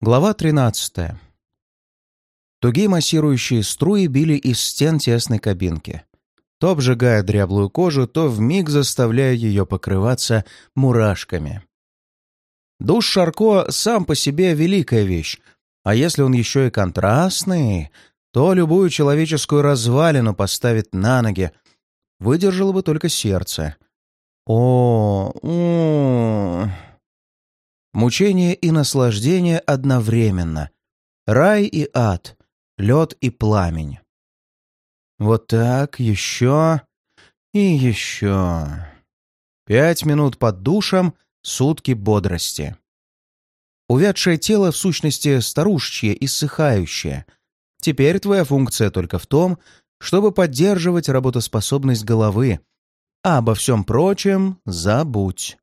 Глава 13. Тугие массирующие струи били из стен тесной кабинки, то обжигая дряблую кожу, то вмиг заставляя ее покрываться мурашками. Душ Шарко сам по себе великая вещь, а если он еще и контрастный, то любую человеческую развалину поставит на ноги, выдержало бы только сердце. О, о, Мучение и наслаждение одновременно. Рай и ад, лед и пламень. Вот так, еще и еще. Пять минут под душем, сутки бодрости. Увядшее тело, в сущности, старушечье, иссыхающее. Теперь твоя функция только в том, чтобы поддерживать работоспособность головы, а обо всем прочем забудь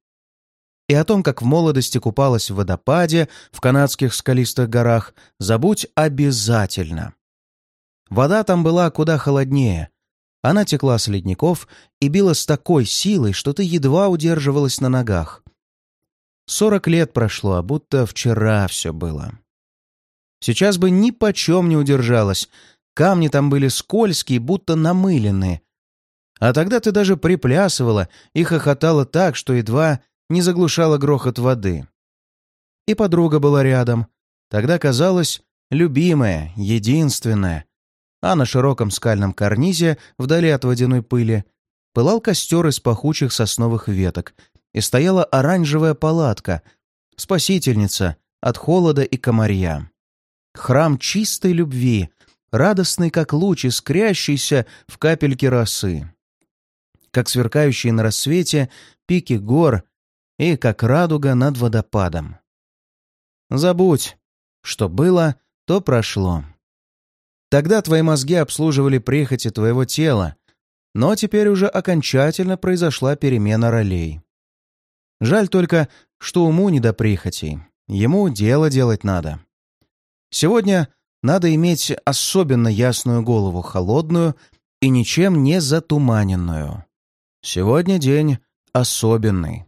и о том, как в молодости купалась в водопаде в канадских скалистых горах, забудь обязательно. Вода там была куда холоднее. Она текла с ледников и била с такой силой, что ты едва удерживалась на ногах. Сорок лет прошло, а будто вчера все было. Сейчас бы ни почем не удержалась. Камни там были скользкие, будто намыленные. А тогда ты даже приплясывала и хохотала так, что едва не заглушала грохот воды. И подруга была рядом. Тогда казалось, любимая, единственная. А на широком скальном карнизе, вдали от водяной пыли, пылал костер из пахучих сосновых веток, и стояла оранжевая палатка, спасительница от холода и комарья. Храм чистой любви, радостный, как луч, искрящийся в капельке росы. Как сверкающие на рассвете пики гор и как радуга над водопадом. Забудь, что было, то прошло. Тогда твои мозги обслуживали прихоти твоего тела, но теперь уже окончательно произошла перемена ролей. Жаль только, что уму не до прихотей. Ему дело делать надо. Сегодня надо иметь особенно ясную голову, холодную и ничем не затуманенную. Сегодня день особенный.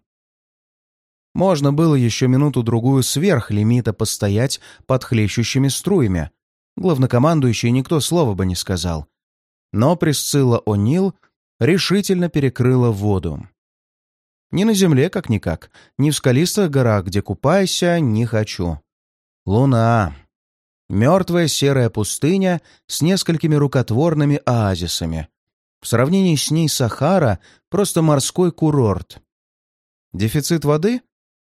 Можно было еще минуту-другую сверх лимита постоять под хлещущими струями. Главнокомандующий никто слова бы не сказал. Но Присцилла О'Нил решительно перекрыла воду. Ни на земле, как-никак, ни в скалистых горах, где купайся, не хочу. Луна. Мертвая серая пустыня с несколькими рукотворными оазисами. В сравнении с ней Сахара — просто морской курорт. Дефицит воды?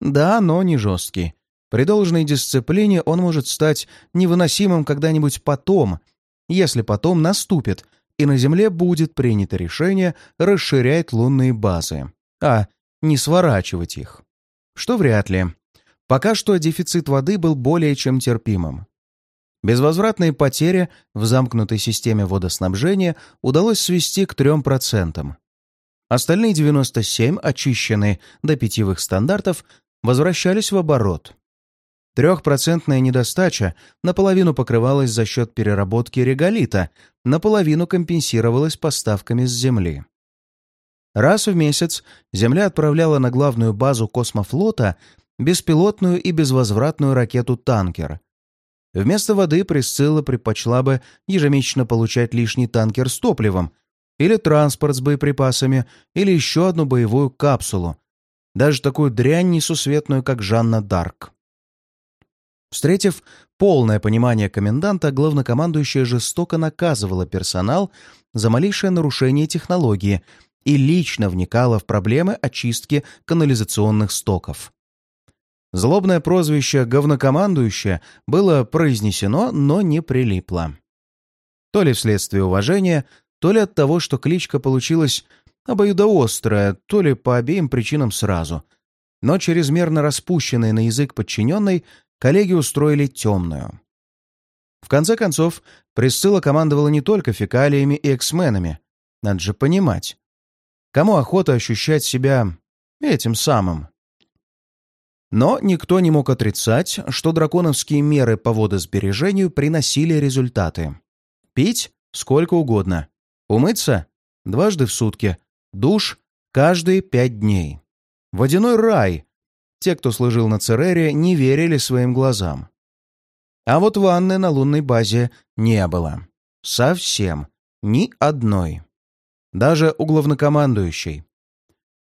Да, но не жесткий. При должной дисциплине он может стать невыносимым когда-нибудь потом, если потом наступит, и на Земле будет принято решение расширять лунные базы, а не сворачивать их. Что вряд ли. Пока что дефицит воды был более чем терпимым. Безвозвратные потери в замкнутой системе водоснабжения удалось свести к 3%. Остальные 97, очищенные до питьевых стандартов, возвращались в оборот. Трехпроцентная недостача наполовину покрывалась за счет переработки реголита, наполовину компенсировалась поставками с Земли. Раз в месяц Земля отправляла на главную базу космофлота беспилотную и безвозвратную ракету-танкер. Вместо воды Присцилла предпочла бы ежемесячно получать лишний танкер с топливом, или транспорт с боеприпасами, или еще одну боевую капсулу, даже такую дрянь несусветную, как Жанна Дарк. Встретив полное понимание коменданта, главнокомандующая жестоко наказывала персонал за малейшее нарушение технологии и лично вникала в проблемы очистки канализационных стоков. Злобное прозвище «говнокомандующая» было произнесено, но не прилипло. То ли вследствие уважения, то ли от того, что кличка получилась обоюдоострая, то ли по обеим причинам сразу. Но чрезмерно распущенные на язык подчиненной коллеги устроили темную. В конце концов, Присцилла командовала не только фекалиями и эксменами. Надо же понимать. Кому охота ощущать себя этим самым? Но никто не мог отрицать, что драконовские меры по водосбережению приносили результаты. Пить сколько угодно. Умыться дважды в сутки, Душ каждые пять дней. Водяной рай. Те, кто служил на Церере, не верили своим глазам. А вот ванны на лунной базе не было. Совсем. Ни одной. Даже у главнокомандующей.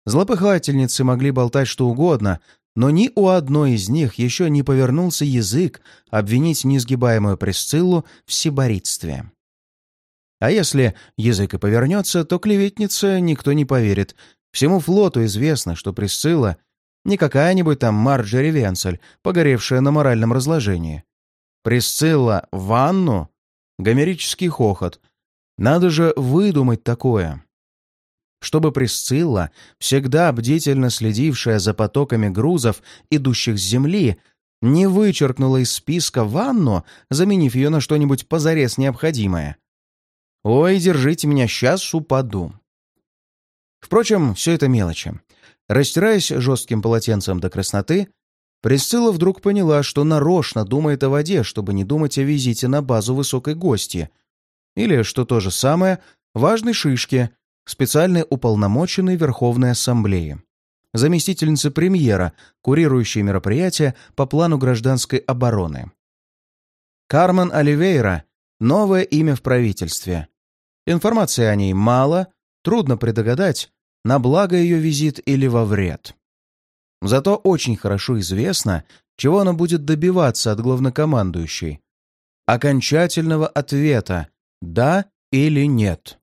Злопыхательницы могли болтать что угодно, но ни у одной из них еще не повернулся язык обвинить несгибаемую Пресциллу в сиборитстве. А если язык и повернется, то клеветнице никто не поверит. Всему флоту известно, что Пресцилла не какая-нибудь там Марджери Венцель, погоревшая на моральном разложении. Пресцилла в ванну? Гомерический хохот. Надо же выдумать такое чтобы Присцилла, всегда бдительно следившая за потоками грузов, идущих с земли, не вычеркнула из списка ванну, заменив ее на что-нибудь позарез необходимое. «Ой, держите меня, сейчас упаду». Впрочем, все это мелочи. Растираясь жестким полотенцем до красноты, Присцилла вдруг поняла, что нарочно думает о воде, чтобы не думать о визите на базу высокой гости. Или, что то же самое, важной шишке, специальной уполномоченной Верховной Ассамблеи, заместительницы премьера, курирующей мероприятия по плану гражданской обороны. Кармен Оливейра – новое имя в правительстве. Информации о ней мало, трудно предугадать, на благо ее визит или во вред. Зато очень хорошо известно, чего она будет добиваться от главнокомандующей. Окончательного ответа «да» или «нет».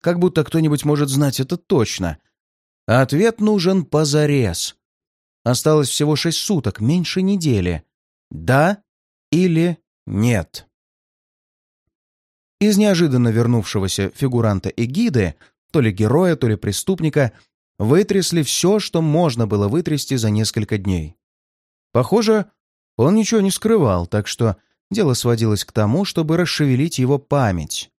Как будто кто-нибудь может знать это точно. А ответ нужен позарез. Осталось всего шесть суток, меньше недели. Да или нет? Из неожиданно вернувшегося фигуранта Эгиды, то ли героя, то ли преступника, вытрясли все, что можно было вытрясти за несколько дней. Похоже, он ничего не скрывал, так что дело сводилось к тому, чтобы расшевелить его память.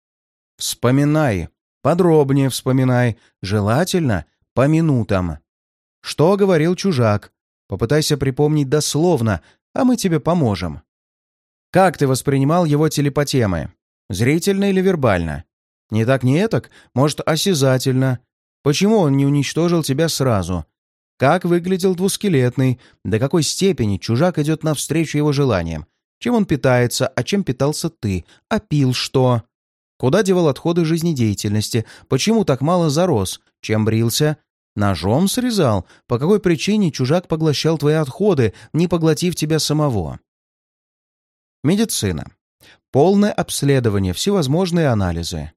«Вспоминай», Подробнее вспоминай, желательно по минутам. Что говорил чужак? Попытайся припомнить дословно, а мы тебе поможем. Как ты воспринимал его телепатемы? Зрительно или вербально? Не так, не этак, может, осязательно. Почему он не уничтожил тебя сразу? Как выглядел двускелетный? До какой степени чужак идет навстречу его желаниям? Чем он питается, а чем питался ты? А пил что? Куда девал отходы жизнедеятельности? Почему так мало зарос? Чем брился? Ножом срезал? По какой причине чужак поглощал твои отходы, не поглотив тебя самого? Медицина. Полное обследование, всевозможные анализы.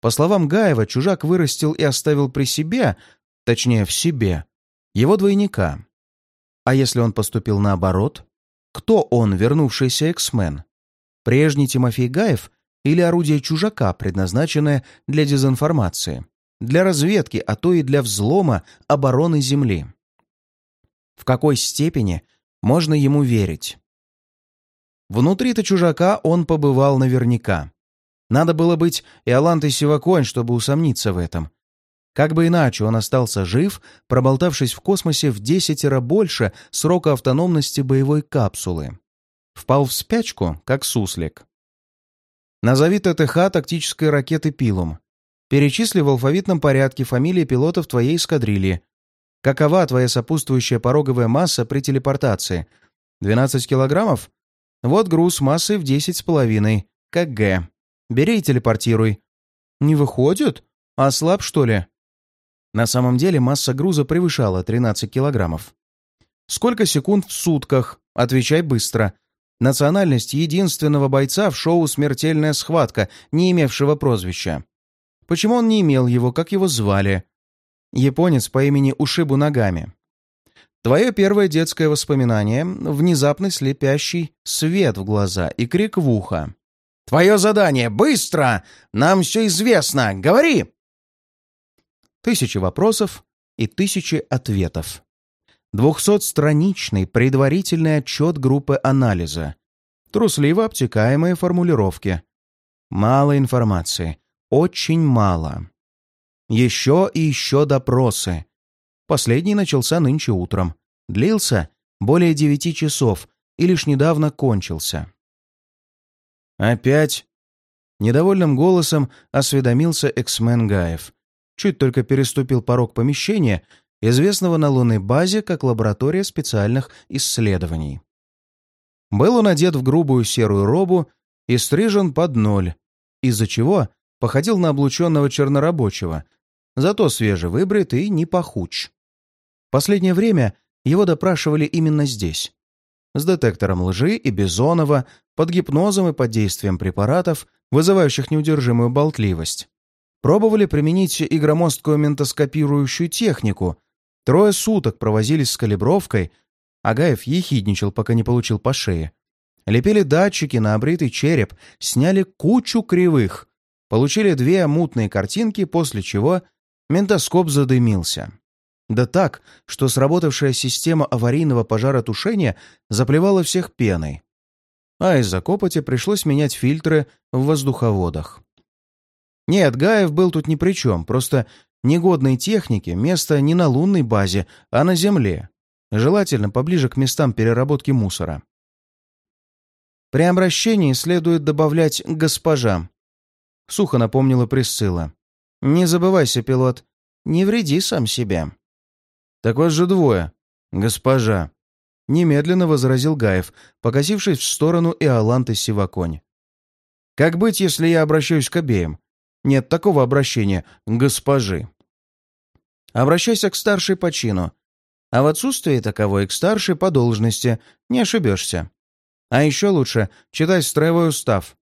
По словам Гаева, чужак вырастил и оставил при себе, точнее в себе, его двойника. А если он поступил наоборот? Кто он, вернувшийся эксмен? Прежний Тимофей Гаев или орудие чужака, предназначенное для дезинформации, для разведки, а то и для взлома обороны Земли. В какой степени можно ему верить? Внутри-то чужака он побывал наверняка. Надо было быть Иолантой Сиваконь, чтобы усомниться в этом. Как бы иначе он остался жив, проболтавшись в космосе в десятеро больше срока автономности боевой капсулы. Впал в спячку, как суслик. Назови ТТХ тактической ракеты «Пилум». Перечисли в алфавитном порядке фамилии пилотов твоей эскадрильи. Какова твоя сопутствующая пороговая масса при телепортации? 12 килограммов? Вот груз массой в 10,5 кг. Бери и телепортируй. Не выходит? А слаб, что ли? На самом деле масса груза превышала 13 килограммов. Сколько секунд в сутках? Отвечай быстро. Национальность единственного бойца в шоу «Смертельная схватка», не имевшего прозвища. Почему он не имел его, как его звали? Японец по имени Ушибу Нагами. Твое первое детское воспоминание — внезапный слепящий свет в глаза и крик в ухо. «Твое задание! Быстро! Нам все известно! Говори!» Тысячи вопросов и тысячи ответов. Двухсотстраничный предварительный отчет группы анализа. Трусливо обтекаемые формулировки. Мало информации. Очень мало. Еще и еще допросы. Последний начался нынче утром. Длился более девяти часов и лишь недавно кончился. «Опять?» Недовольным голосом осведомился эксмен Гаев. Чуть только переступил порог помещения — известного на лунной базе как лаборатория специальных исследований. Был он одет в грубую серую робу и стрижен под ноль, из-за чего походил на облученного чернорабочего, зато свежевыбрит и не пахуч. Последнее время его допрашивали именно здесь. С детектором лжи и Бизонова, под гипнозом и под действием препаратов, вызывающих неудержимую болтливость. Пробовали применить и громоздкую ментоскопирующую технику. Трое суток провозились с калибровкой. Агаев ехидничал, пока не получил по шее. Лепили датчики на обритый череп, сняли кучу кривых. Получили две мутные картинки, после чего ментоскоп задымился. Да так, что сработавшая система аварийного пожаротушения заплевала всех пеной. А из-за копоти пришлось менять фильтры в воздуховодах. Нет, Гаев был тут ни при чем, просто негодной техники место не на лунной базе, а на Земле. Желательно поближе к местам переработки мусора. При обращении следует добавлять «госпожа», — сухо напомнила Присцилла. «Не забывайся, пилот, не вреди сам себе». «Так вас же двое, госпожа!» Немедленно возразил Гаев, покосившись в сторону Иоланты Сиваконь. «Как быть, если я обращаюсь к обеим? Нет такого обращения, госпожи». «Обращайся к старшей по чину, а в отсутствии таковой к старшей по должности, не ошибешься. А еще лучше читай строевой устав.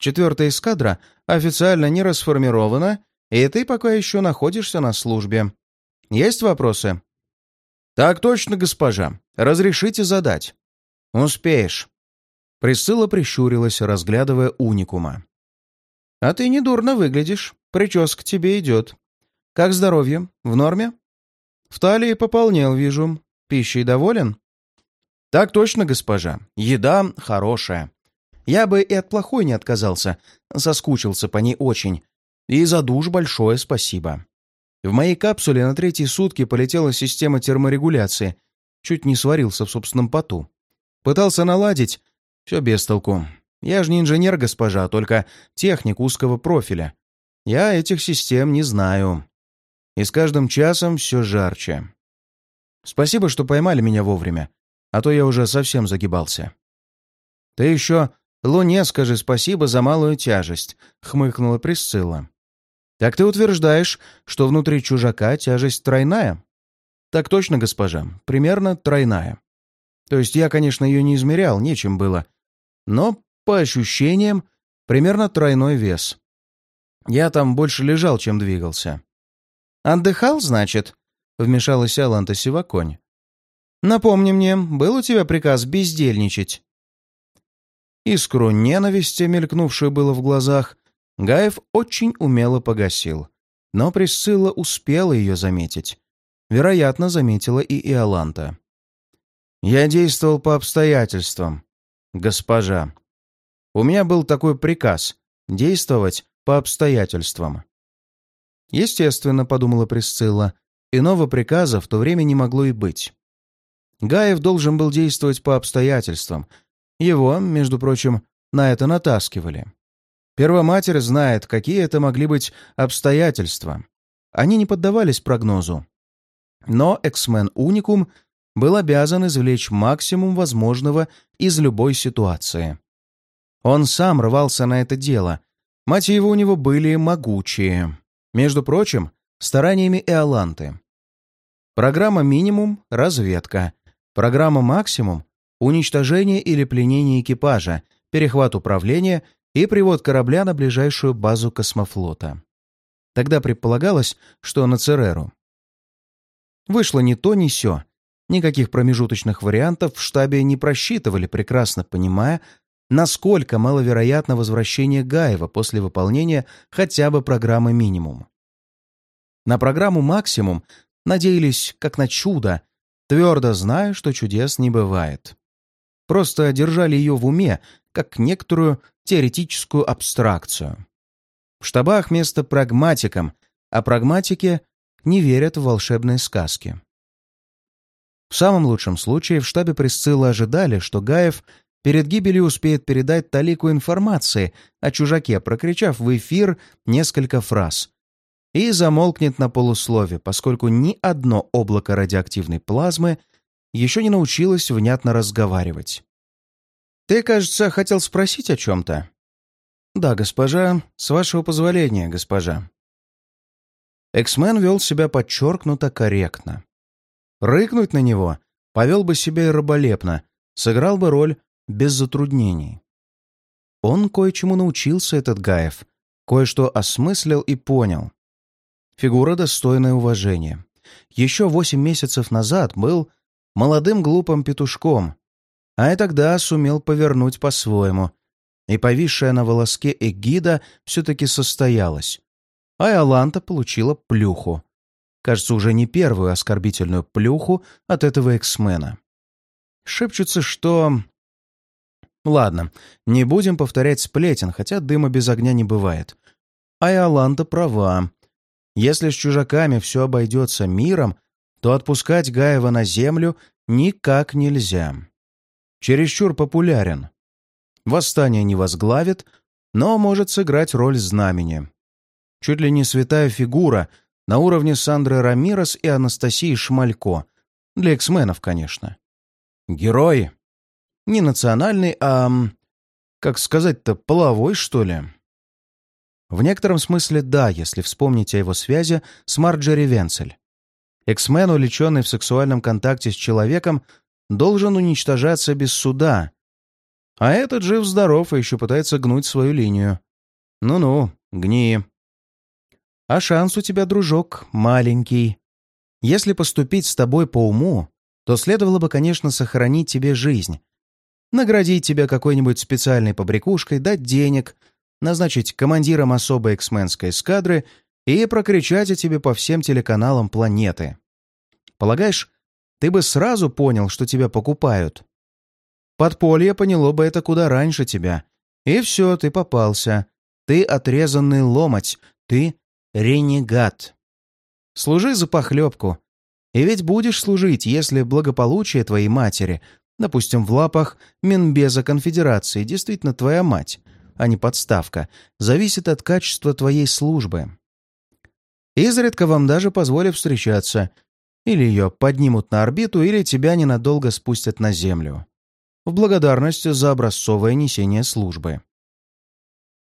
Четвертая эскадра официально не расформирована, и ты пока еще находишься на службе. Есть вопросы?» «Так точно, госпожа. Разрешите задать?» «Успеешь». Присыла прищурилась, разглядывая уникума. «А ты недурно выглядишь. Прическа тебе идет. Как здоровье? В норме?» «В талии пополнел, вижу. Пищей доволен?» «Так точно, госпожа. Еда хорошая. Я бы и от плохой не отказался. Соскучился по ней очень. И за душ большое спасибо. В моей капсуле на третьи сутки полетела система терморегуляции. Чуть не сварился в собственном поту. Пытался наладить. Все без толку. Я же не инженер, госпожа, а только техник узкого профиля. Я этих систем не знаю. И с каждым часом все жарче. Спасибо, что поймали меня вовремя, а то я уже совсем загибался. Ты еще Луне скажи спасибо за малую тяжесть, хмыкнула Присцилла. «Так ты утверждаешь, что внутри чужака тяжесть тройная?» «Так точно, госпожа. Примерно тройная. То есть я, конечно, ее не измерял, нечем было. Но, по ощущениям, примерно тройной вес. Я там больше лежал, чем двигался». «Отдыхал, значит?» — вмешалась Аланта Сиваконь. «Напомни мне, был у тебя приказ бездельничать?» Искру ненависти, мелькнувшую было в глазах, Гаев очень умело погасил. Но Присцилла успела ее заметить. Вероятно, заметила и Иоланта. «Я действовал по обстоятельствам, госпожа. У меня был такой приказ — действовать по обстоятельствам». Естественно, подумала Присцилла, иного приказа в то время не могло и быть. Гаев должен был действовать по обстоятельствам. Его, между прочим, на это натаскивали. Первоматерь знает, какие это могли быть обстоятельства. Они не поддавались прогнозу. Но Эксмен Уникум был обязан извлечь максимум возможного из любой ситуации. Он сам рвался на это дело. Мотивы у него были могучие. Между прочим, стараниями Эоланты. Программа «Минимум» — разведка. Программа «Максимум» — уничтожение или пленение экипажа, перехват управления и привод корабля на ближайшую базу космофлота. Тогда предполагалось, что на Цереру. Вышло ни то, ни сё. Никаких промежуточных вариантов в штабе не просчитывали, прекрасно понимая, насколько маловероятно возвращение Гаева после выполнения хотя бы программы «Минимум». На программу «Максимум» надеялись как на чудо, твердо зная, что чудес не бывает. Просто держали ее в уме, как некоторую теоретическую абстракцию. В штабах место прагматикам, а прагматики не верят в волшебные сказки. В самом лучшем случае в штабе Присцилла ожидали, что Гаев перед гибелью успеет передать талику информации о чужаке, прокричав в эфир несколько фраз, и замолкнет на полуслове, поскольку ни одно облако радиоактивной плазмы еще не научилось внятно разговаривать. Ты, кажется, хотел спросить о чем-то?» «Да, госпожа, с вашего позволения, госпожа». Эксмен вел себя подчеркнуто корректно. Рыкнуть на него повел бы себя и раболепно, сыграл бы роль без затруднений. Он кое-чему научился, этот Гаев, кое-что осмыслил и понял. Фигура достойная уважения. Еще восемь месяцев назад был молодым глупым петушком, а и тогда сумел повернуть по-своему, и повисшая на волоске эгида все-таки состоялась, а Иоланта получила плюху. Кажется, уже не первую оскорбительную плюху от этого эксмена. Шепчутся, что... Ладно, не будем повторять сплетен, хотя дыма без огня не бывает. А Иоланта права. Если с чужаками все обойдется миром, то отпускать Гаева на землю никак нельзя. Чересчур популярен. Восстание не возглавит, но может сыграть роль знамени. Чуть ли не святая фигура на уровне Сандры Рамирес и Анастасии Шмалько. Для эксменов, конечно. Герой. Не национальный, а... Как сказать-то, половой, что ли? В некотором смысле да, если вспомнить о его связи с Марджери Венцель. Эксмен, увлеченный в сексуальном контакте с человеком, должен уничтожаться без суда. А этот жив-здоров и еще пытается гнуть свою линию. Ну-ну, гни. А шанс у тебя, дружок, маленький. Если поступить с тобой по уму, то следовало бы, конечно, сохранить тебе жизнь. Наградить тебя какой-нибудь специальной побрякушкой, дать денег, назначить командиром особой эксменской эскадры и прокричать о тебе по всем телеканалам планеты. Полагаешь, ты бы сразу понял, что тебя покупают? Подполье поняло бы это куда раньше тебя. И все, ты попался. Ты отрезанный ломоть. Ты ренегат. Служи за похлебку. И ведь будешь служить, если благополучие твоей матери, допустим, в лапах Минбеза Конфедерации, действительно твоя мать, а не подставка, зависит от качества твоей службы. Изредка вам даже позволят встречаться. Или ее поднимут на орбиту, или тебя ненадолго спустят на Землю. В благодарность за образцовое несение службы.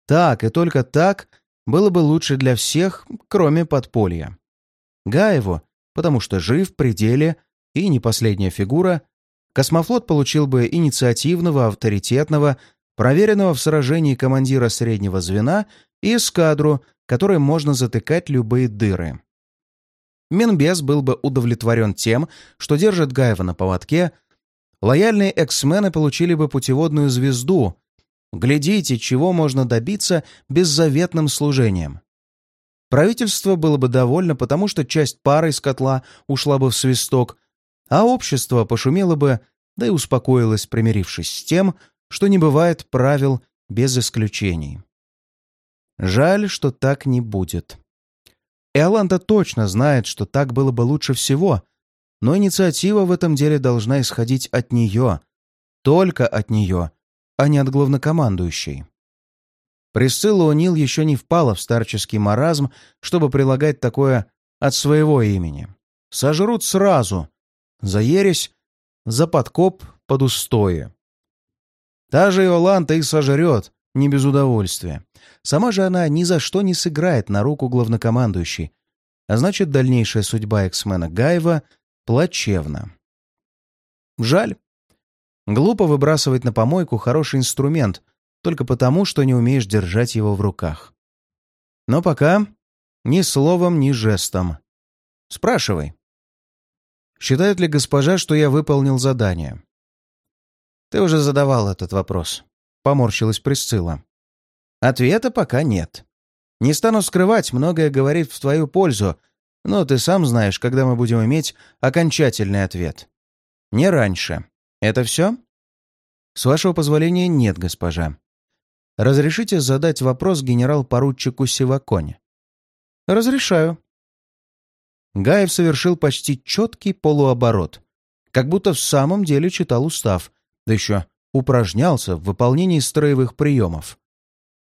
Так и только так было бы лучше для всех, кроме подполья. Гаеву, потому что жив в пределе и не последняя фигура, космофлот получил бы инициативного, авторитетного, проверенного в сражении командира среднего звена и эскадру, которой можно затыкать любые дыры. Минбес был бы удовлетворен тем, что держит Гаева на поводке, лояльные эксмены получили бы путеводную звезду. Глядите, чего можно добиться беззаветным служением. Правительство было бы довольно, потому что часть пары из котла ушла бы в свисток, а общество пошумело бы, да и успокоилось, примирившись с тем, что не бывает правил без исключений. Жаль, что так не будет. Иоланда точно знает, что так было бы лучше всего, но инициатива в этом деле должна исходить от нее, только от нее, а не от главнокомандующей. Присцилла О'Нил еще не впала в старческий маразм, чтобы прилагать такое от своего имени. Сожрут сразу. За ересь, за подкоп под устои. Та же Иоланта и сожрет, не без удовольствия. Сама же она ни за что не сыграет на руку главнокомандующей, а значит, дальнейшая судьба эксмена Гаева плачевна. Жаль. Глупо выбрасывать на помойку хороший инструмент только потому, что не умеешь держать его в руках. Но пока ни словом, ни жестом. Спрашивай. Считает ли госпожа, что я выполнил задание? «Ты уже задавал этот вопрос», — поморщилась Присцилла. «Ответа пока нет. Не стану скрывать, многое говорит в твою пользу, но ты сам знаешь, когда мы будем иметь окончательный ответ. Не раньше. Это все?» «С вашего позволения, нет, госпожа. Разрешите задать вопрос генерал-поручику Сиваконе?» «Разрешаю». Гаев совершил почти четкий полуоборот, как будто в самом деле читал устав, да еще упражнялся в выполнении строевых приемов.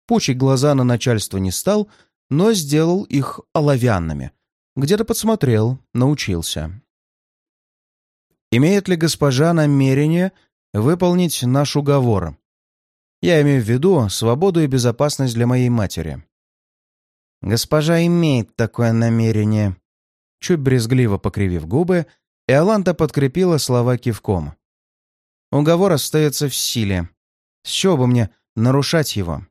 Пучить глаза на начальство не стал, но сделал их оловянными. Где-то подсмотрел, научился. Имеет ли госпожа намерение выполнить наш уговор. Я имею в виду свободу и безопасность для моей матери. Госпожа имеет такое намерение. Чуть брезгливо покривив губы, Иоланта подкрепила слова кивком. Уговор остается в силе. С чего бы мне нарушать его?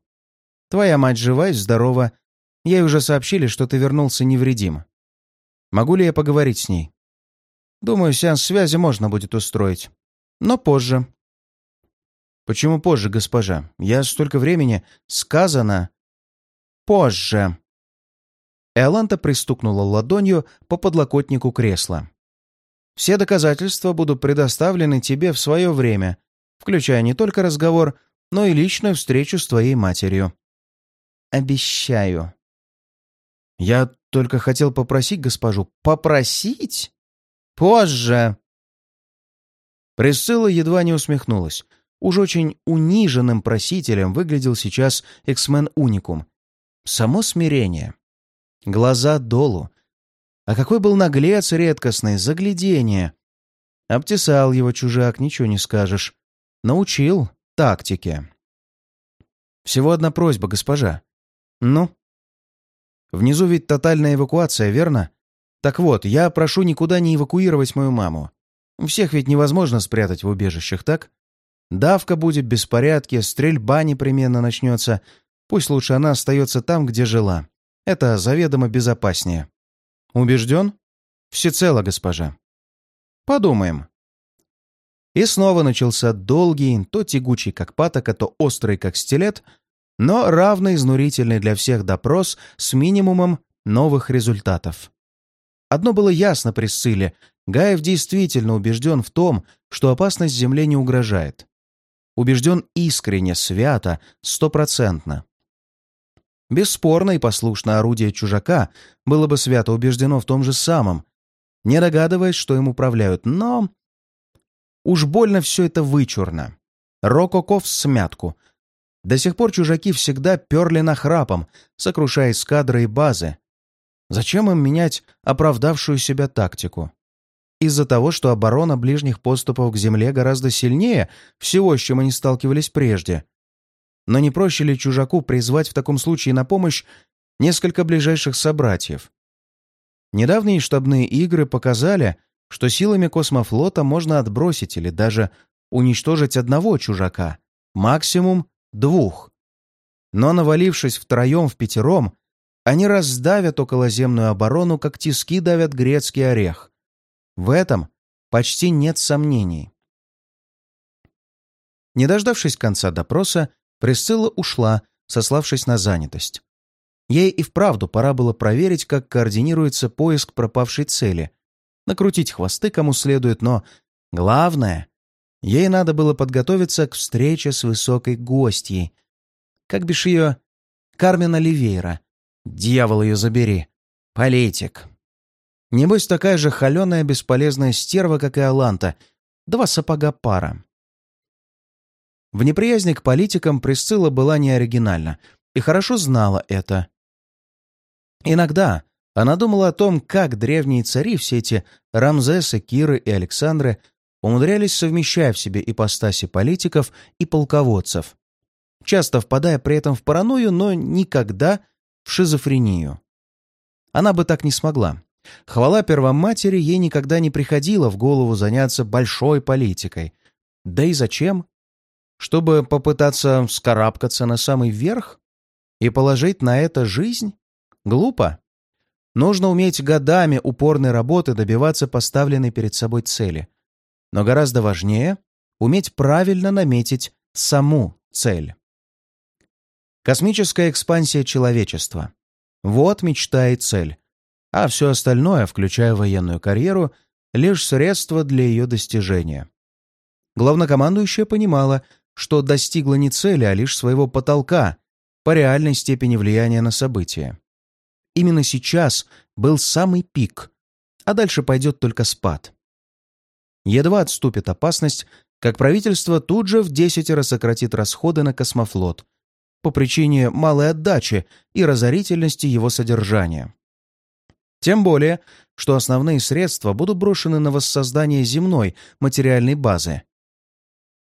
Твоя мать жива и здорова. Ей уже сообщили, что ты вернулся невредим. Могу ли я поговорить с ней? Думаю, сеанс связи можно будет устроить. Но позже. Почему позже, госпожа? Я столько времени... Сказано... Позже. Эоланта пристукнула ладонью по подлокотнику кресла. Все доказательства будут предоставлены тебе в свое время, включая не только разговор, но и личную встречу с твоей матерью. Обещаю. Я только хотел попросить госпожу. Попросить? Позже. Присцилла едва не усмехнулась. Уж очень униженным просителем выглядел сейчас Эксмен Уникум. Само смирение. Глаза долу. А какой был наглец редкостный, заглядение. Обтесал его чужак, ничего не скажешь. Научил тактике. Всего одна просьба, госпожа. Ну? Внизу ведь тотальная эвакуация, верно? Так вот, я прошу никуда не эвакуировать мою маму. Всех ведь невозможно спрятать в убежищах, так? Давка будет, беспорядки, стрельба непременно начнется. Пусть лучше она остается там, где жила. Это заведомо безопаснее. Убежден? Всецело, госпожа. Подумаем. И снова начался долгий, то тягучий, как патока, то острый, как стилет, но равно изнурительный для всех допрос с минимумом новых результатов. Одно было ясно при Сциле. Гаев действительно убежден в том, что опасность Земле не угрожает. Убежден искренне, свято, стопроцентно. Бесспорно и послушно орудие чужака было бы свято убеждено в том же самом, не догадываясь, что им управляют, но Уж больно все это вычурно. Рококо в смятку. До сих пор чужаки всегда перли нахрапом, сокрушая эскадры и базы. Зачем им менять оправдавшую себя тактику? Из-за того, что оборона ближних поступов к земле гораздо сильнее всего, с чем они сталкивались прежде. Но не проще ли чужаку призвать в таком случае на помощь несколько ближайших собратьев? Недавние штабные игры показали, что силами космофлота можно отбросить или даже уничтожить одного чужака, максимум двух. Но навалившись втроем в пятером, они раздавят околоземную оборону, как тиски давят грецкий орех. В этом почти нет сомнений. Не дождавшись конца допроса, Присцилла ушла, сославшись на занятость. Ей и вправду пора было проверить, как координируется поиск пропавшей цели, накрутить хвосты кому следует, но главное, ей надо было подготовиться к встрече с высокой гостьей. Как бишь ее? Кармен Оливейра. Дьявол ее забери. Политик. Небось, такая же холеная бесполезная стерва, как и Аланта. Два сапога пара. В неприязни к политикам Присцилла была неоригинальна и хорошо знала это. Иногда она думала о том, как древние цари, все эти Рамзесы, Киры и Александры, умудрялись совмещая в себе ипостаси политиков и полководцев, часто впадая при этом в паранойю, но никогда в шизофрению. Она бы так не смогла. Хвала Первоматери ей никогда не приходило в голову заняться большой политикой. Да и зачем? Чтобы попытаться вскарабкаться на самый верх и положить на это жизнь? Глупо. Нужно уметь годами упорной работы добиваться поставленной перед собой цели. Но гораздо важнее — уметь правильно наметить саму цель. Космическая экспансия человечества. Вот мечта и цель. А все остальное, включая военную карьеру, лишь средство для ее достижения. Главнокомандующая понимала, что достигла не цели, а лишь своего потолка по реальной степени влияния на события. Именно сейчас был самый пик, а дальше пойдет только спад. Едва отступит опасность, как правительство тут же в десятеро сократит расходы на космофлот по причине малой отдачи и разорительности его содержания. Тем более, что основные средства будут брошены на воссоздание земной материальной базы.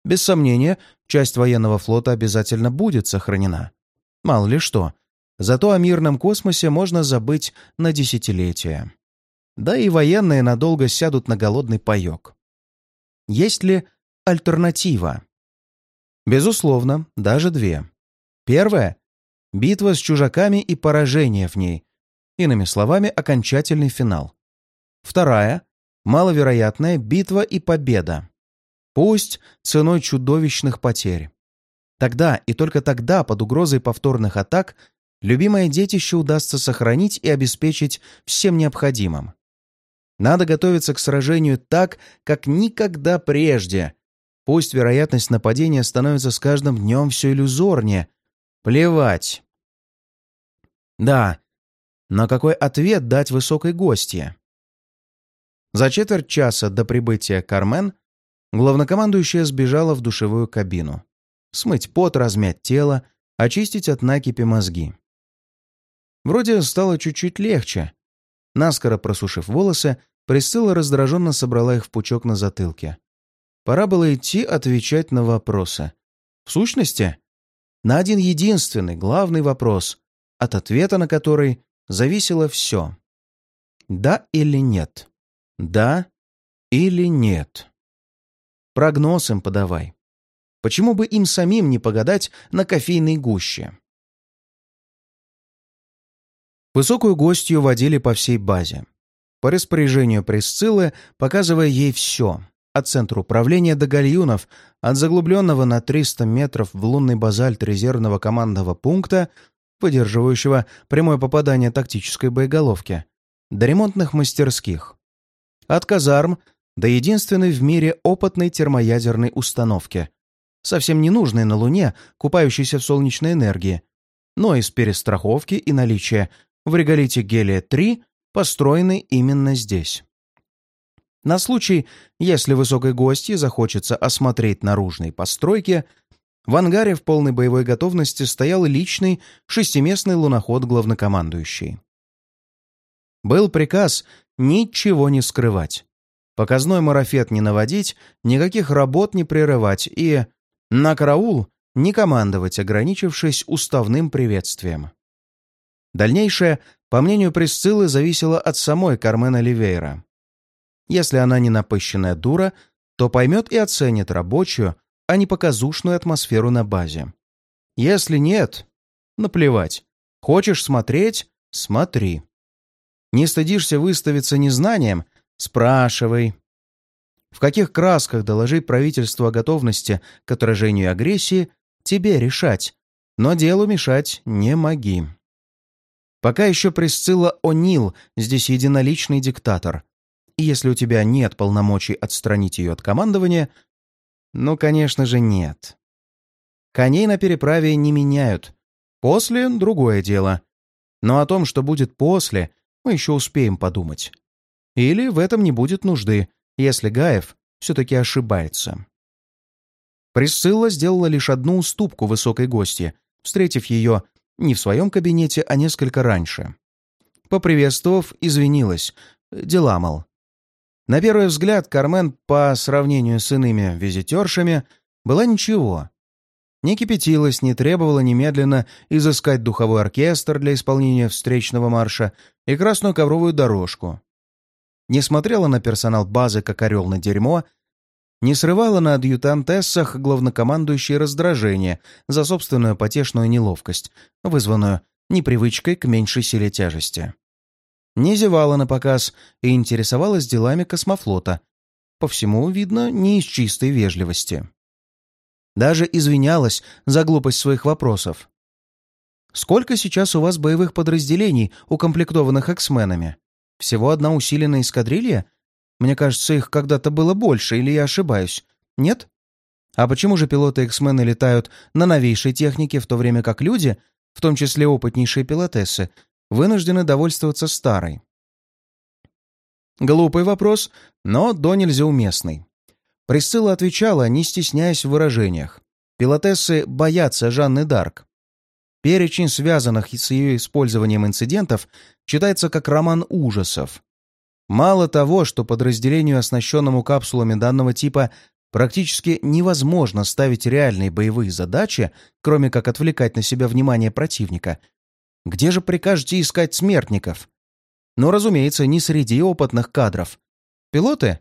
Без сомнения, часть военного флота обязательно будет сохранена. Мало ли что. Зато о мирном космосе можно забыть на десятилетия. Да и военные надолго сядут на голодный паёк. Есть ли альтернатива? Безусловно, даже две. Первая — битва с чужаками и поражение в ней. Иными словами, окончательный финал. Вторая — маловероятная битва и победа. Пусть ценой чудовищных потерь. Тогда и только тогда, под угрозой повторных атак, любимое детище удастся сохранить и обеспечить всем необходимым. Надо готовиться к сражению так, как никогда прежде. Пусть вероятность нападения становится с каждым днем все иллюзорнее. Плевать. Да, но какой ответ дать высокой гостье? За четверть часа до прибытия Кармен главнокомандующая сбежала в душевую кабину. Смыть пот, размять тело, очистить от накипи мозги. Вроде стало чуть-чуть легче. Наскоро просушив волосы, Присцилла раздраженно собрала их в пучок на затылке. Пора было идти отвечать на вопросы. В сущности, на один единственный, главный вопрос, от ответа на который зависело все. Да или нет? Да или нет? Прогноз им подавай. Почему бы им самим не погадать на кофейной гуще? Высокую гостью водили по всей базе. По распоряжению Присциллы, показывая ей все, от центра управления до гальюнов, от заглубленного на 300 метров в лунный базальт резервного командного пункта, поддерживающего прямое попадание тактической боеголовки, до ремонтных мастерских. От казарм до единственной в мире опытной термоядерной установки, совсем не нужной на Луне, купающейся в солнечной энергии, но из перестраховки и наличия в реголите гелия-3, построенной именно здесь. На случай, если высокой гости захочется осмотреть наружные постройки, в ангаре в полной боевой готовности стоял личный шестиместный луноход главнокомандующий. Был приказ ничего не скрывать. Показной марафет не наводить, никаких работ не прерывать и на караул не командовать, ограничившись уставным приветствием. Дальнейшее, по мнению Присциллы, зависело от самой Кармен Оливейра. Если она не напыщенная дура, то поймет и оценит рабочую, а не показушную атмосферу на базе. Если нет, наплевать. Хочешь смотреть — смотри. Не стыдишься выставиться незнанием — спрашивай. В каких красках доложить правительству о готовности к отражению агрессии — тебе решать, но делу мешать не моги. Пока еще Присцилла О'Нил здесь единоличный диктатор. И если у тебя нет полномочий отстранить ее от командования, ну, конечно же, нет. Коней на переправе не меняют. После — другое дело. Но о том, что будет после, мы еще успеем подумать. Или в этом не будет нужды, если Гаев все-таки ошибается. Присцилла сделала лишь одну уступку высокой гости, встретив ее не в своем кабинете, а несколько раньше. Поприветствовав, извинилась. Дела, мол. На первый взгляд, Кармен, по сравнению с иными визитершами, была ничего. Не кипятилась, не требовала немедленно изыскать духовой оркестр для исполнения встречного марша и красную ковровую дорожку. Не смотрела на персонал базы, как орел на дерьмо, не срывала на адъютантессах главнокомандующее раздражение за собственную потешную неловкость, вызванную непривычкой к меньшей силе тяжести. Не зевала на показ и интересовалась делами космофлота. По всему, видно, не из чистой вежливости. Даже извинялась за глупость своих вопросов. «Сколько сейчас у вас боевых подразделений, укомплектованных эксменами? Всего одна усиленная эскадрилья? Мне кажется, их когда-то было больше, или я ошибаюсь? Нет? А почему же пилоты X-мены летают на новейшей технике, в то время как люди, в том числе опытнейшие пилотессы, вынуждены довольствоваться старой? Глупый вопрос, но до нельзя уместный. Присцилла отвечала, не стесняясь в выражениях. Пилотессы боятся Жанны Дарк. Перечень связанных с ее использованием инцидентов читается как роман ужасов. Мало того, что подразделению, оснащенному капсулами данного типа, практически невозможно ставить реальные боевые задачи, кроме как отвлекать на себя внимание противника, где же прикажете искать смертников? Но, ну, разумеется, не среди опытных кадров. Пилоты?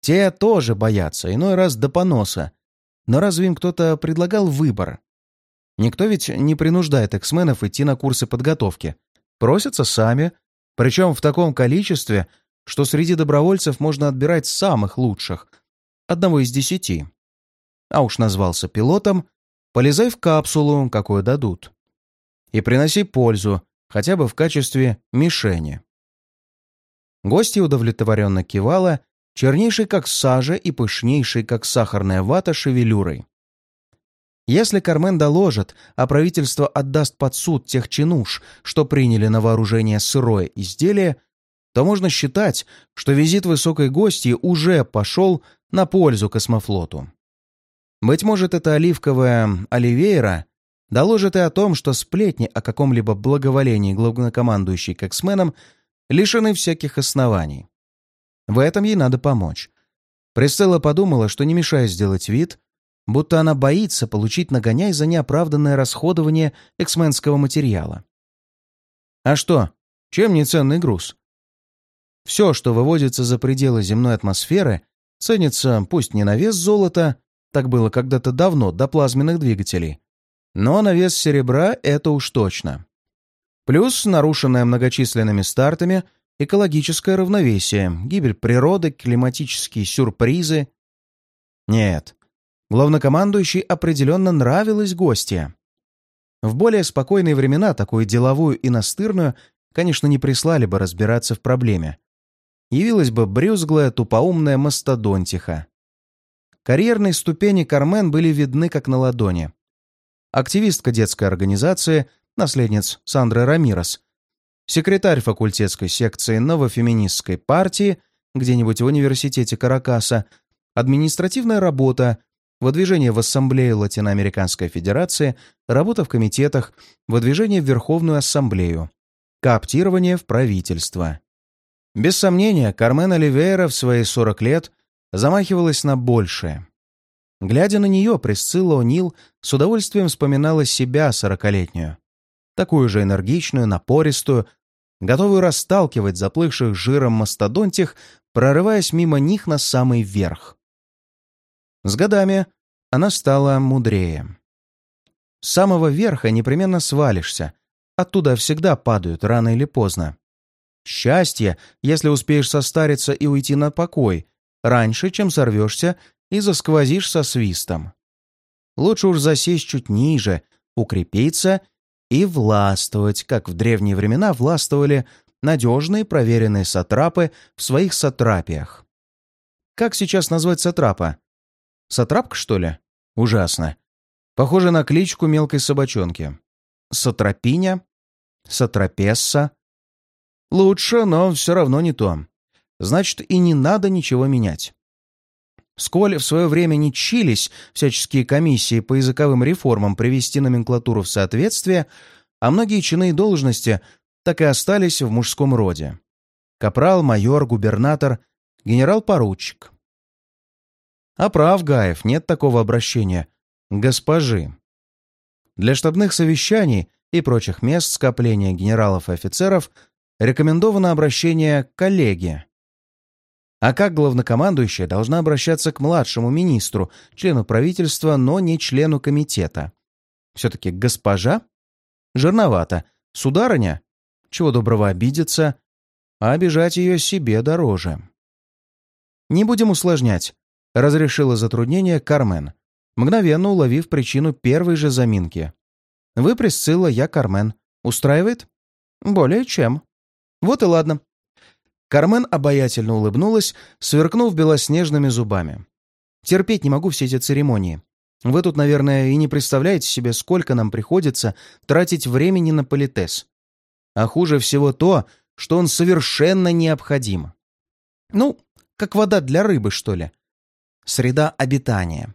Те тоже боятся, иной раз до поноса. Но разве им кто-то предлагал выбор? Никто ведь не принуждает эксменов идти на курсы подготовки. Просятся сами, причем в таком количестве, что среди добровольцев можно отбирать самых лучших, одного из десяти. А уж назвался пилотом, полезай в капсулу, какую дадут. И приноси пользу, хотя бы в качестве мишени. Гостья удовлетворенно кивала, чернейшей как сажа и пышнейшей как сахарная вата шевелюрой. Если Кармен доложит, а правительство отдаст под суд тех чинуш, что приняли на вооружение сырое изделие, то можно считать, что визит высокой гости уже пошел на пользу космофлоту. Быть может, это оливковая Оливейра доложит и о том, что сплетни о каком-либо благоволении главнокомандующей к лишены всяких оснований. В этом ей надо помочь. Присцилла подумала, что не мешает сделать вид, будто она боится получить нагоняй за неоправданное расходование эксменского материала. А что, чем не ценный груз? Все, что выводится за пределы земной атмосферы, ценится пусть не на вес золота, так было когда-то давно, до плазменных двигателей, но на вес серебра это уж точно. Плюс нарушенное многочисленными стартами экологическое равновесие, гибель природы, климатические сюрпризы. Нет, главнокомандующий определенно нравилась гостья. В более спокойные времена такую деловую и настырную, конечно, не прислали бы разбираться в проблеме. Явилась бы брюзглая, тупоумная мастодонтиха. Карьерные ступени Кармен были видны как на ладони. Активистка детской организации, наследниц Сандры Рамирос, секретарь факультетской секции новофеминистской партии где-нибудь в университете Каракаса, административная работа, выдвижение в Ассамблею Латиноамериканской Федерации, работа в комитетах, выдвижение в Верховную Ассамблею, кооптирование в правительство. Без сомнения, Кармен Оливейра в свои 40 лет замахивалась на большее. Глядя на нее, Присцилла О'Нил с удовольствием вспоминала себя сорокалетнюю. Такую же энергичную, напористую, готовую расталкивать заплывших жиром мастодонтих, прорываясь мимо них на самый верх. С годами она стала мудрее. С самого верха непременно свалишься. Оттуда всегда падают, рано или поздно. Счастье, если успеешь состариться и уйти на покой, раньше, чем сорвешься и засквозишь со свистом. Лучше уж засесть чуть ниже, укрепиться и властвовать, как в древние времена властвовали надежные проверенные сатрапы в своих сатрапиях. Как сейчас назвать сатрапа? Сатрапка, что ли? Ужасно. Похоже на кличку мелкой собачонки. Сатрапиня? Сатрапесса? Лучше, но все равно не то. Значит, и не надо ничего менять. Сколь в свое время не чились всяческие комиссии по языковым реформам привести номенклатуру в соответствие, а многие чины и должности так и остались в мужском роде. Капрал, майор, губернатор, генерал-поручик. А прав, Гаев, нет такого обращения. Госпожи. Для штабных совещаний и прочих мест скопления генералов и офицеров рекомендовано обращение «коллеги». А как главнокомандующая должна обращаться к младшему министру, члену правительства, но не члену комитета? Все-таки госпожа? Жирновато. Сударыня? Чего доброго обидеться, а обижать ее себе дороже. Не будем усложнять разрешила затруднение Кармен, мгновенно уловив причину первой же заминки. «Вы Присцилла, я Кармен. Устраивает?» «Более чем». «Вот и ладно». Кармен обаятельно улыбнулась, сверкнув белоснежными зубами. «Терпеть не могу все эти церемонии. Вы тут, наверное, и не представляете себе, сколько нам приходится тратить времени на политес. А хуже всего то, что он совершенно необходим. Ну, как вода для рыбы, что ли. Среда обитания.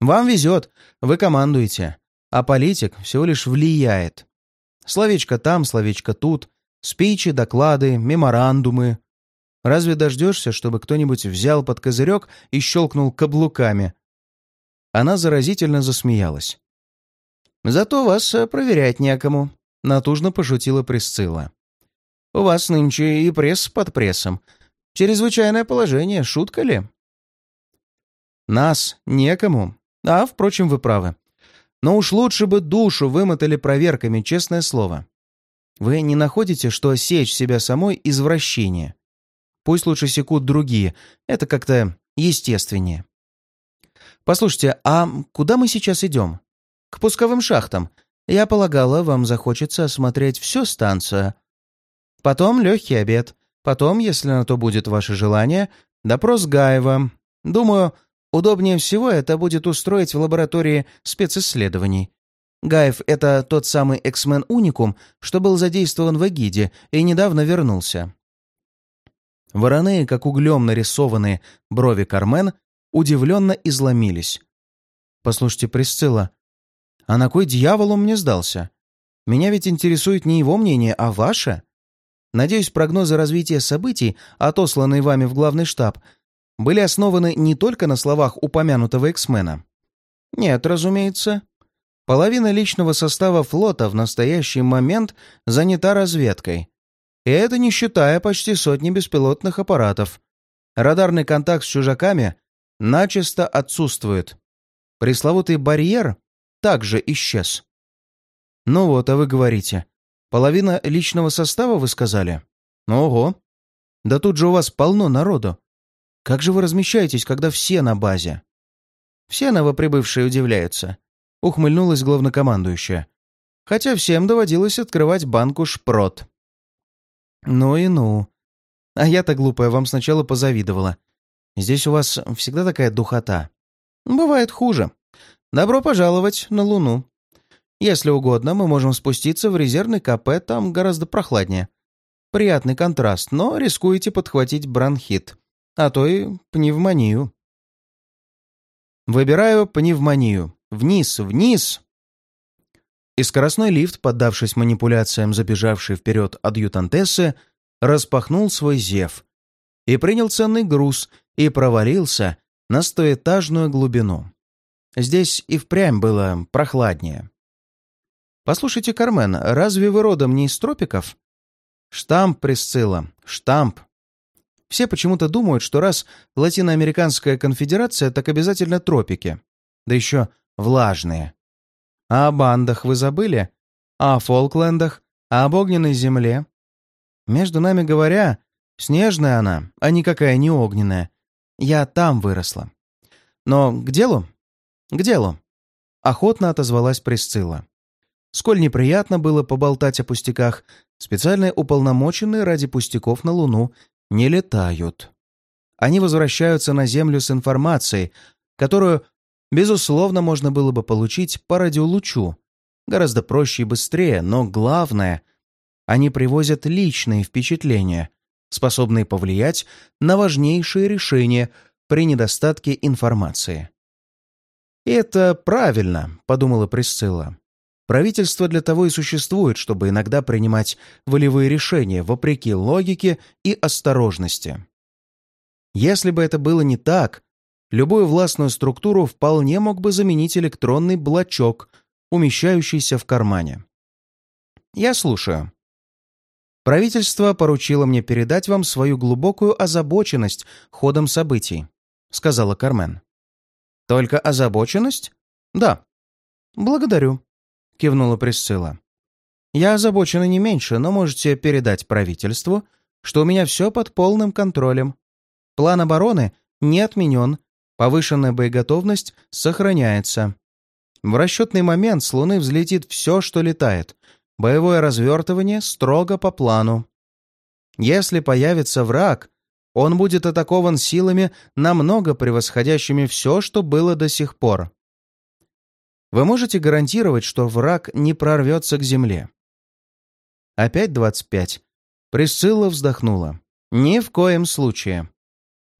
Вам везет, вы командуете, а политик всего лишь влияет. Словечко там, словечко тут, спичи, доклады, меморандумы. Разве дождешься, чтобы кто-нибудь взял под козырек и щелкнул каблуками?» Она заразительно засмеялась. «Зато вас э, проверять некому», — натужно пошутила Присцилла. «У вас нынче и пресс под прессом. Чрезвычайное положение, шутка ли?» «Нас некому. А, впрочем, вы правы. Но уж лучше бы душу вымотали проверками, честное слово. Вы не находите, что сечь себя самой — извращение? Пусть лучше секут другие, это как-то естественнее. Послушайте, а куда мы сейчас идем? К пусковым шахтам. Я полагала, вам захочется осмотреть всю станцию. Потом легкий обед. Потом, если на то будет ваше желание, допрос Гаева. Думаю, удобнее всего это будет устроить в лаборатории специсследований. Гаев — это тот самый эксмен Уникум, что был задействован в Эгиде и недавно вернулся. Вороные, как углем нарисованные брови Кармен, удивленно изломились. «Послушайте, Присцилла, а на кой дьявол он мне сдался? Меня ведь интересует не его мнение, а ваше. Надеюсь, прогнозы развития событий, отосланные вами в главный штаб, были основаны не только на словах упомянутого эксмена. Нет, разумеется. Половина личного состава флота в настоящий момент занята разведкой. И это не считая почти сотни беспилотных аппаратов. Радарный контакт с чужаками начисто отсутствует. Пресловутый барьер также исчез. Ну вот, а вы говорите. Половина личного состава, вы сказали? Ого. Да тут же у вас полно народу. Как же вы размещаетесь, когда все на базе? Все новоприбывшие удивляются. Ухмыльнулась главнокомандующая. Хотя всем доводилось открывать банку шпрот. Ну и ну. А я-то глупая вам сначала позавидовала. Здесь у вас всегда такая духота. Бывает хуже. Добро пожаловать на Луну. Если угодно, мы можем спуститься в резервный КП, там гораздо прохладнее. Приятный контраст, но рискуете подхватить бронхит, а то и пневмонию. Выбираю пневмонию. Вниз, вниз! И скоростной лифт, поддавшись манипуляциям забежавшей вперед адъютантессы, распахнул свой зев и принял ценный груз и провалился на стоэтажную глубину. Здесь и впрямь было прохладнее. «Послушайте, Кармен, разве вы родом не из тропиков?» «Штамп, Присцилла, штамп». Все почему-то думают, что раз Латиноамериканская конфедерация, так обязательно тропики. Да еще влажные. А о бандах вы забыли? А о Фолклендах? А об огненной земле? Между нами говоря, снежная она, а никакая не огненная. Я там выросла. Но к делу? К делу. Охотно отозвалась Присцилла. Сколь неприятно было поболтать о пустяках, специально уполномоченные ради пустяков на Луну не летают. Они возвращаются на Землю с информацией, которую безусловно, можно было бы получить по радиолучу. Гораздо проще и быстрее, но главное, они привозят личные впечатления, способные повлиять на важнейшие решения при недостатке информации. «И это правильно», — подумала Присцилла. «Правительство для того и существует, чтобы иногда принимать волевые решения вопреки логике и осторожности. Если бы это было не так, любую властную структуру вполне мог бы заменить электронный блочок, умещающийся в кармане. Я слушаю. Правительство поручило мне передать вам свою глубокую озабоченность ходом событий, сказала Кармен. Только озабоченность? Да. Благодарю, кивнула Присцилла. Я озабочена не меньше, но можете передать правительству, что у меня все под полным контролем. План обороны не отменен Повышенная боеготовность сохраняется. В расчетный момент с Луны взлетит все, что летает. Боевое развертывание строго по плану. Если появится враг, он будет атакован силами, намного превосходящими все, что было до сих пор. Вы можете гарантировать, что враг не прорвется к земле? Опять двадцать пять. Присцилла вздохнула. Ни в коем случае.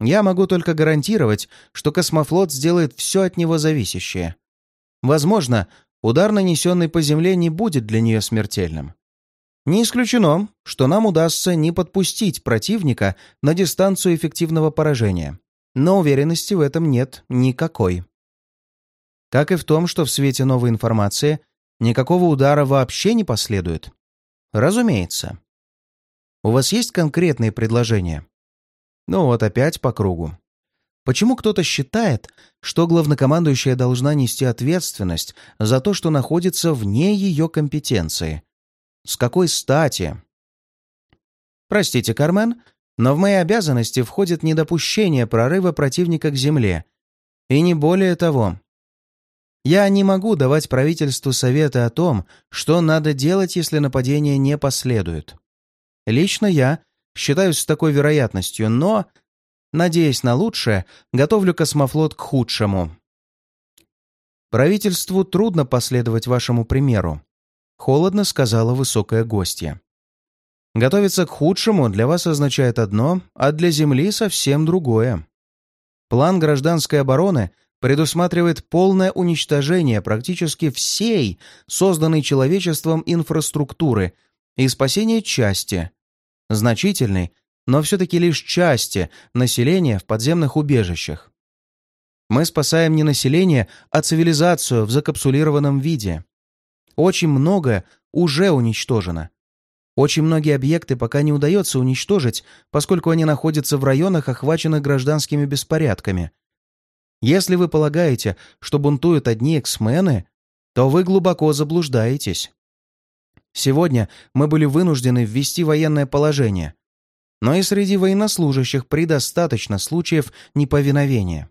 Я могу только гарантировать, что космофлот сделает все от него зависящее. Возможно, удар, нанесенный по Земле, не будет для нее смертельным. Не исключено, что нам удастся не подпустить противника на дистанцию эффективного поражения, но уверенности в этом нет никакой. Как и в том, что в свете новой информации никакого удара вообще не последует. Разумеется. У вас есть конкретные предложения? Ну вот опять по кругу. Почему кто-то считает, что главнокомандующая должна нести ответственность за то, что находится вне ее компетенции, с какой стати? Простите, Кармен, но в мои обязанности входит недопущение прорыва противника к земле. И не более того. Я не могу давать правительству советы о том, что надо делать, если нападение не последует. Лично я считаюсь с такой вероятностью, но, надеясь на лучшее, готовлю космофлот к худшему. Правительству трудно последовать вашему примеру. — холодно сказала высокая гостья. «Готовиться к худшему для вас означает одно, а для Земли совсем другое. План гражданской обороны предусматривает полное уничтожение практически всей созданной человечеством инфраструктуры и спасение части, значительной, но все-таки лишь части населения в подземных убежищах. Мы спасаем не население, а цивилизацию в закапсулированном виде. Очень многое уже уничтожено. Очень многие объекты пока не удается уничтожить, поскольку они находятся в районах, охваченных гражданскими беспорядками. Если вы полагаете, что бунтуют одни эксмены, то вы глубоко заблуждаетесь. Сегодня мы были вынуждены ввести военное положение, но и среди военнослужащих предостаточно случаев неповиновения.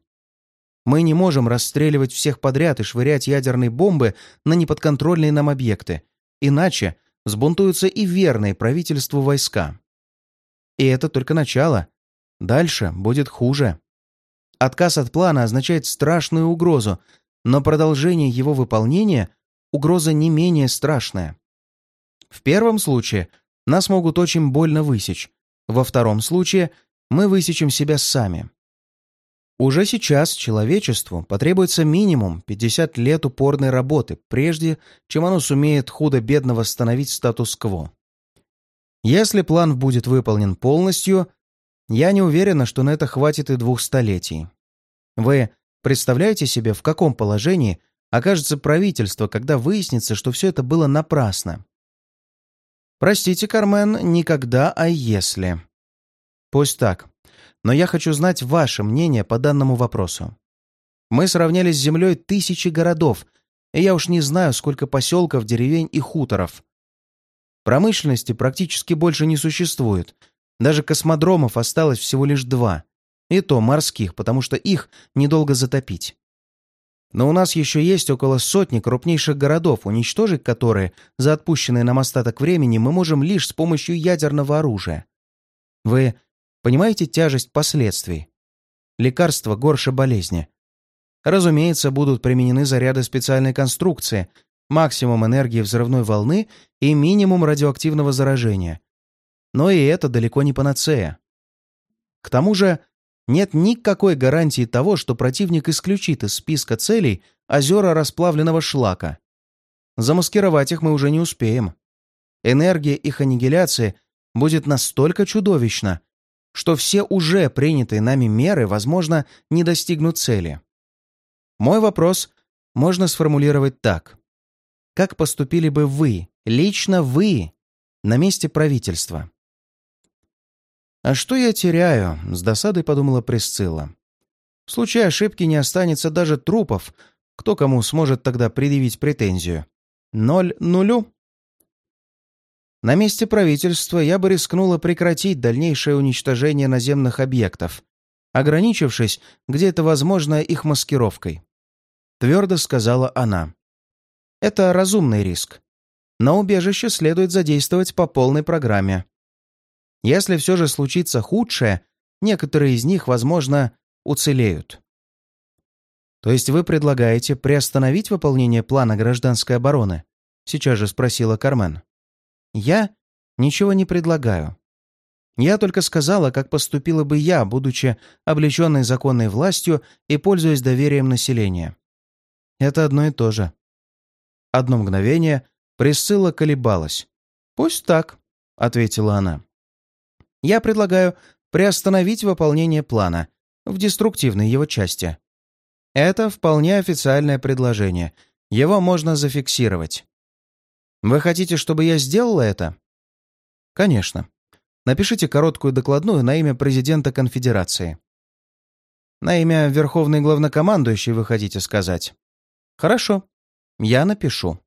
Мы не можем расстреливать всех подряд и швырять ядерные бомбы на неподконтрольные нам объекты, иначе сбунтуются и верные правительству войска. И это только начало. Дальше будет хуже. Отказ от плана означает страшную угрозу, но продолжение его выполнения — угроза не менее страшная. В первом случае нас могут очень больно высечь, во втором случае мы высечем себя сами. Уже сейчас человечеству потребуется минимум 50 лет упорной работы, прежде чем оно сумеет худо-бедно восстановить статус-кво. Если план будет выполнен полностью, я не уверена, что на это хватит и двух столетий. Вы представляете себе, в каком положении окажется правительство, когда выяснится, что все это было напрасно? Простите, Кармен, никогда, а если. Пусть так но я хочу знать ваше мнение по данному вопросу. Мы сравняли с землей тысячи городов, и я уж не знаю, сколько поселков, деревень и хуторов. Промышленности практически больше не существует. Даже космодромов осталось всего лишь два. И то морских, потому что их недолго затопить. Но у нас еще есть около сотни крупнейших городов, уничтожить которые за отпущенный нам остаток времени мы можем лишь с помощью ядерного оружия. Вы Понимаете тяжесть последствий? Лекарства горше болезни. Разумеется, будут применены заряды специальной конструкции, максимум энергии взрывной волны и минимум радиоактивного заражения. Но и это далеко не панацея. К тому же нет никакой гарантии того, что противник исключит из списка целей озера расплавленного шлака. Замаскировать их мы уже не успеем. Энергия их аннигиляции будет настолько чудовищна, что все уже принятые нами меры, возможно, не достигнут цели. Мой вопрос можно сформулировать так. Как поступили бы вы, лично вы, на месте правительства? «А что я теряю?» — с досадой подумала Присцилла. «В случае ошибки не останется даже трупов. Кто кому сможет тогда предъявить претензию? Ноль нулю?» На месте правительства я бы рискнула прекратить дальнейшее уничтожение наземных объектов, ограничившись, где это возможно, их маскировкой. Твердо сказала она. Это разумный риск. На убежище следует задействовать по полной программе. Если все же случится худшее, некоторые из них, возможно, уцелеют. То есть вы предлагаете приостановить выполнение плана гражданской обороны? Сейчас же спросила Кармен. Я ничего не предлагаю. Я только сказала, как поступила бы я, будучи облеченной законной властью и пользуясь доверием населения. Это одно и то же. Одно мгновение Присцилла колебалась. «Пусть так», — ответила она. «Я предлагаю приостановить выполнение плана в деструктивной его части. Это вполне официальное предложение. Его можно зафиксировать. Вы хотите, чтобы я сделала это? Конечно. Напишите короткую докладную на имя президента конфедерации. На имя Верховной Главнокомандующей вы хотите сказать? Хорошо. Я напишу.